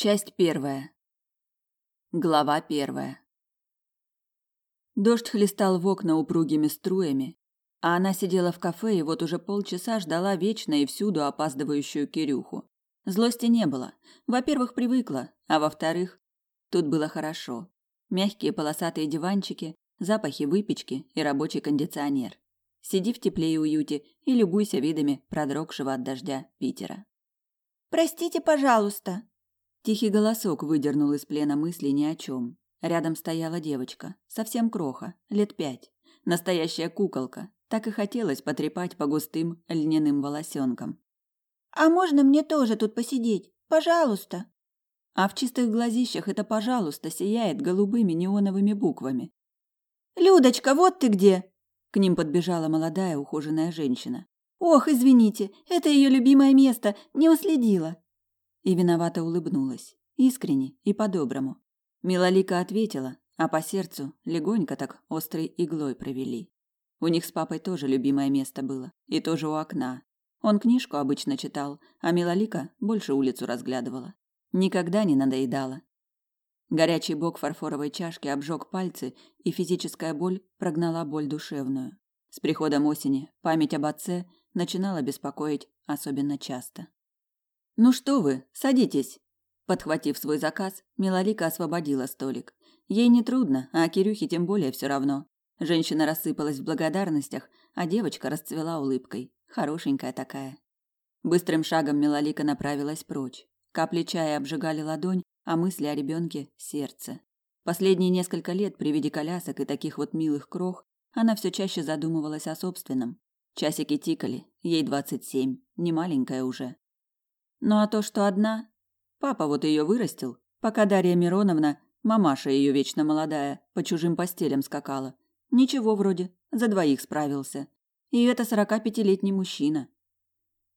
Часть первая. Глава первая. Дождь хлестал в окна упругими струями, а она сидела в кафе и вот уже полчаса ждала вечно и всюду опаздывающую Кирюху. Злости не было. Во-первых, привыкла, а во-вторых, тут было хорошо. Мягкие полосатые диванчики, запахи выпечки и рабочий кондиционер. Сиди в тепле и уюте и любуйся видами продрогшего от дождя Питера. «Простите, пожалуйста», Тихий голосок выдернул из плена мысли ни о чем. Рядом стояла девочка, совсем кроха, лет пять. Настоящая куколка. Так и хотелось потрепать по густым льняным волосенкам. «А можно мне тоже тут посидеть? Пожалуйста!» А в чистых глазищах это «пожалуйста» сияет голубыми неоновыми буквами. «Людочка, вот ты где!» К ним подбежала молодая ухоженная женщина. «Ох, извините, это ее любимое место, не уследила!» И виновато улыбнулась, искренне и по-доброму. Милолика ответила, а по сердцу легонько так острой иглой провели. У них с папой тоже любимое место было, и тоже у окна. Он книжку обычно читал, а Милолика больше улицу разглядывала. Никогда не надоедала. Горячий бок фарфоровой чашки обжег пальцы, и физическая боль прогнала боль душевную. С приходом осени память об отце начинала беспокоить особенно часто. Ну что вы, садитесь. Подхватив свой заказ, Милолика освободила столик. Ей не трудно, а Кирюхе тем более все равно. Женщина рассыпалась в благодарностях, а девочка расцвела улыбкой, хорошенькая такая. Быстрым шагом Милолика направилась прочь. Капли чая обжигали ладонь, а мысли о ребенке – сердце. Последние несколько лет при виде колясок и таких вот милых крох она все чаще задумывалась о собственном. Часики тикали, ей двадцать семь, не маленькая уже. Ну а то, что одна... Папа вот ее вырастил, пока Дарья Мироновна, мамаша ее вечно молодая, по чужим постелям скакала. Ничего вроде, за двоих справился. И это сорока пятилетний мужчина.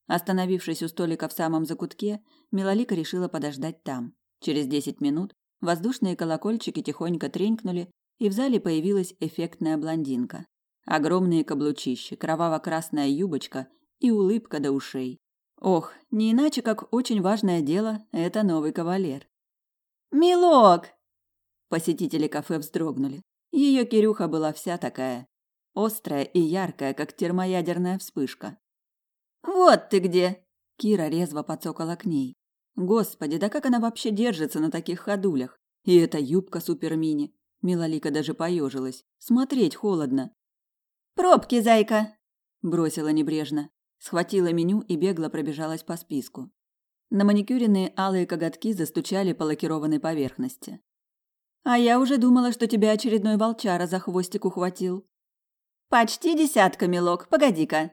Остановившись у столика в самом закутке, Милолика решила подождать там. Через десять минут воздушные колокольчики тихонько тренькнули, и в зале появилась эффектная блондинка. Огромные каблучища, кроваво-красная юбочка и улыбка до ушей. Ох, не иначе, как очень важное дело – это новый кавалер. «Милок!» Посетители кафе вздрогнули. Ее Кирюха была вся такая. Острая и яркая, как термоядерная вспышка. «Вот ты где!» Кира резво подсокала к ней. Господи, да как она вообще держится на таких ходулях? И эта юбка супермини. Милолика даже поежилась. Смотреть холодно. «Пробки, зайка!» Бросила небрежно. Схватила меню и бегло пробежалась по списку. На маникюренные алые коготки застучали по лакированной поверхности. А я уже думала, что тебя очередной волчара за хвостик ухватил. Почти десятка, милок. Погоди-ка.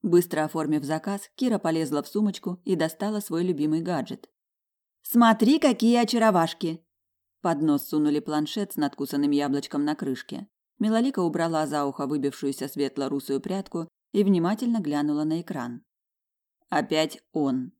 Быстро оформив заказ, Кира полезла в сумочку и достала свой любимый гаджет. Смотри, какие очаровашки. Под нос сунули планшет с надкусанным яблочком на крышке. Милолика убрала за ухо выбившуюся светло-русую прядку и внимательно глянула на экран. Опять он.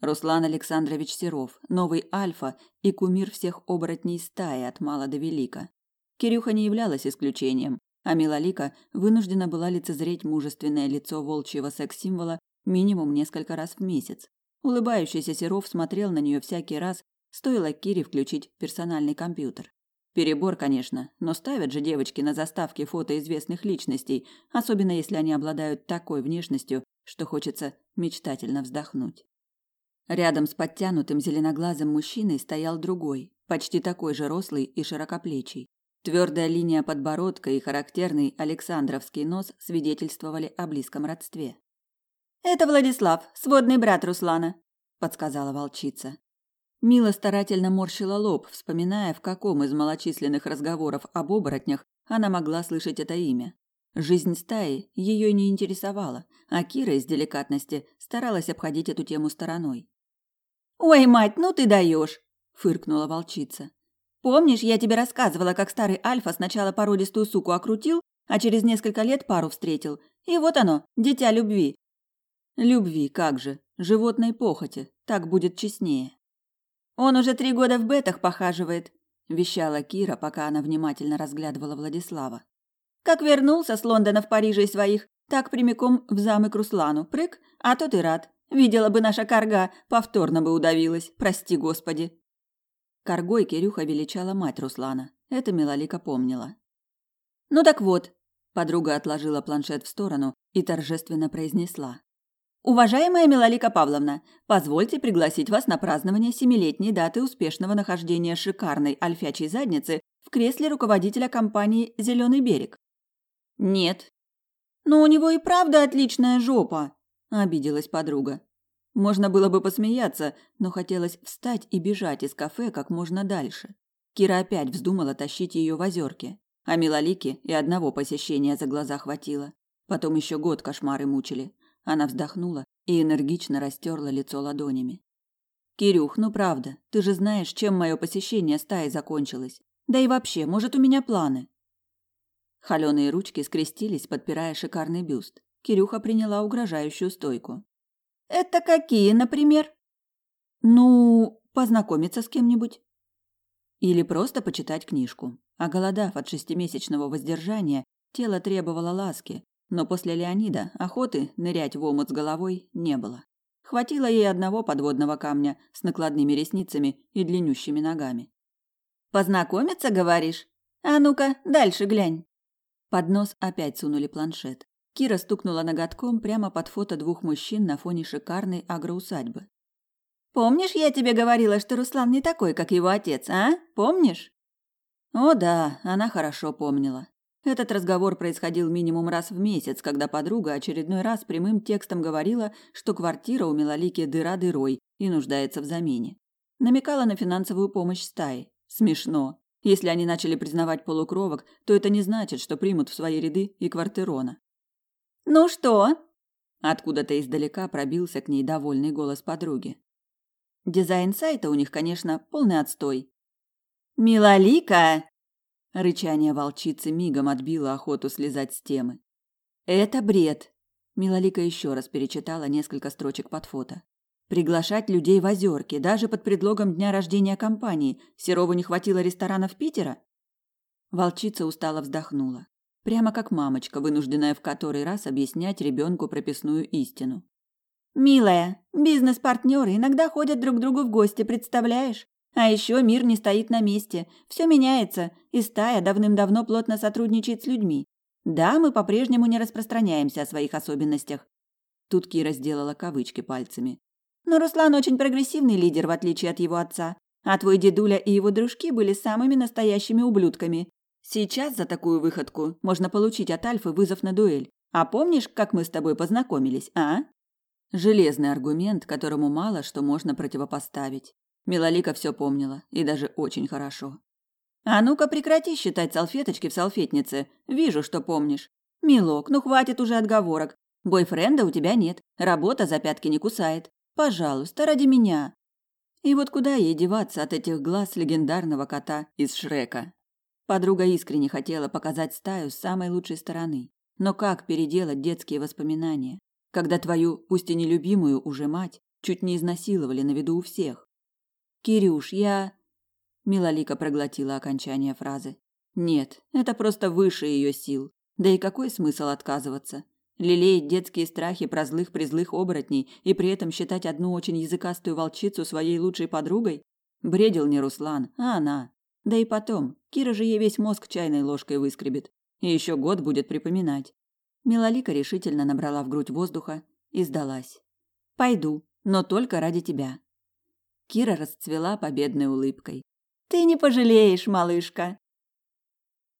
Руслан Александрович Серов, новый альфа и кумир всех оборотней стаи от мала до велика. Кирюха не являлась исключением, а Милолика вынуждена была лицезреть мужественное лицо волчьего секс-символа минимум несколько раз в месяц. Улыбающийся Серов смотрел на нее всякий раз, стоило Кире включить персональный компьютер. Перебор, конечно, но ставят же девочки на заставке фото известных личностей, особенно если они обладают такой внешностью, что хочется мечтательно вздохнуть. Рядом с подтянутым зеленоглазым мужчиной стоял другой, почти такой же рослый и широкоплечий. Твердая линия подбородка и характерный Александровский нос свидетельствовали о близком родстве. «Это Владислав, сводный брат Руслана», – подсказала волчица. Мила старательно морщила лоб, вспоминая, в каком из малочисленных разговоров об оборотнях она могла слышать это имя. Жизнь стаи ее не интересовала, а Кира из деликатности старалась обходить эту тему стороной. «Ой, мать, ну ты даешь!» – фыркнула волчица. «Помнишь, я тебе рассказывала, как старый Альфа сначала породистую суку окрутил, а через несколько лет пару встретил? И вот оно, дитя любви». «Любви, как же, животной похоти, так будет честнее». Он уже три года в бетах похаживает, вещала Кира, пока она внимательно разглядывала Владислава. Как вернулся с Лондона в Париже и своих, так прямиком в замок Руслану. Прыг, а тот и рад. Видела бы наша карга, повторно бы удавилась, прости господи. Каргой Кирюха величала мать Руслана. Это Милолика помнила. Ну так вот, подруга отложила планшет в сторону и торжественно произнесла: Уважаемая Милолика Павловна, позвольте пригласить вас на празднование семилетней даты успешного нахождения шикарной альфячей задницы в кресле руководителя компании «Зеленый берег». Нет. Но у него и правда отличная жопа, обиделась подруга. Можно было бы посмеяться, но хотелось встать и бежать из кафе как можно дальше. Кира опять вздумала тащить ее в озерке, а Милолике и одного посещения за глаза хватило. Потом еще год кошмары мучили. Она вздохнула и энергично растерла лицо ладонями. Кирюх, ну правда, ты же знаешь, чем мое посещение стаи закончилось. Да и вообще, может, у меня планы. Холёные ручки скрестились, подпирая шикарный бюст. Кирюха приняла угрожающую стойку. Это какие, например? Ну, познакомиться с кем-нибудь. Или просто почитать книжку. А голодав от шестимесячного воздержания, тело требовало ласки, но после Леонида охоты нырять в омут с головой не было. Хватило ей одного подводного камня с накладными ресницами и длиннющими ногами. «Познакомиться, говоришь? А ну-ка, дальше глянь». Под нос опять сунули планшет. Кира стукнула ноготком прямо под фото двух мужчин на фоне шикарной агроусадьбы. «Помнишь, я тебе говорила, что Руслан не такой, как его отец, а? Помнишь?» О да, она хорошо помнила. Этот разговор происходил минимум раз в месяц, когда подруга очередной раз прямым текстом говорила, что квартира у Милолики дыра дырой и нуждается в замене. Намекала на финансовую помощь стаи. Смешно. Если они начали признавать полукровок, то это не значит, что примут в свои ряды и квартирона. «Ну что?» Откуда-то издалека пробился к ней довольный голос подруги. Дизайн сайта у них, конечно, полный отстой. «Милолика!» Рычание волчицы мигом отбило охоту слезать с темы. Это бред. Милолика еще раз перечитала несколько строчек под фото. Приглашать людей в озерки, даже под предлогом дня рождения компании. Серову не хватило ресторанов Питера? Волчица устало вздохнула. Прямо как мамочка, вынужденная в который раз объяснять ребенку прописную истину. «Милая, бизнес-партнеры иногда ходят друг к другу в гости, представляешь? А еще мир не стоит на месте. Все меняется, и стая давным-давно плотно сотрудничает с людьми. Да, мы по-прежнему не распространяемся о своих особенностях. Тут Кира сделала кавычки пальцами. Но Руслан очень прогрессивный лидер, в отличие от его отца. А твой дедуля и его дружки были самыми настоящими ублюдками. Сейчас за такую выходку можно получить от Альфы вызов на дуэль. А помнишь, как мы с тобой познакомились, а? Железный аргумент, которому мало что можно противопоставить. Милолика все помнила, и даже очень хорошо. А ну-ка прекрати считать салфеточки в салфетнице. Вижу, что помнишь. Милок, ну хватит уже отговорок. Бойфренда у тебя нет, работа за пятки не кусает. Пожалуйста, ради меня. И вот куда ей деваться от этих глаз легендарного кота из Шрека? Подруга искренне хотела показать стаю с самой лучшей стороны. Но как переделать детские воспоминания, когда твою, пусть и нелюбимую уже мать, чуть не изнасиловали на виду у всех? Кирюш, я Милолика проглотила окончание фразы. Нет, это просто выше ее сил. Да и какой смысл отказываться? Лелеять детские страхи про злых-призлых оборотней и при этом считать одну очень языкастую волчицу своей лучшей подругой? Бредил не Руслан, а она. Да и потом, Кира же ей весь мозг чайной ложкой выскребет. И еще год будет припоминать. Милолика решительно набрала в грудь воздуха и сдалась. «Пойду, но только ради тебя». Кира расцвела победной улыбкой. Ты не пожалеешь, малышка.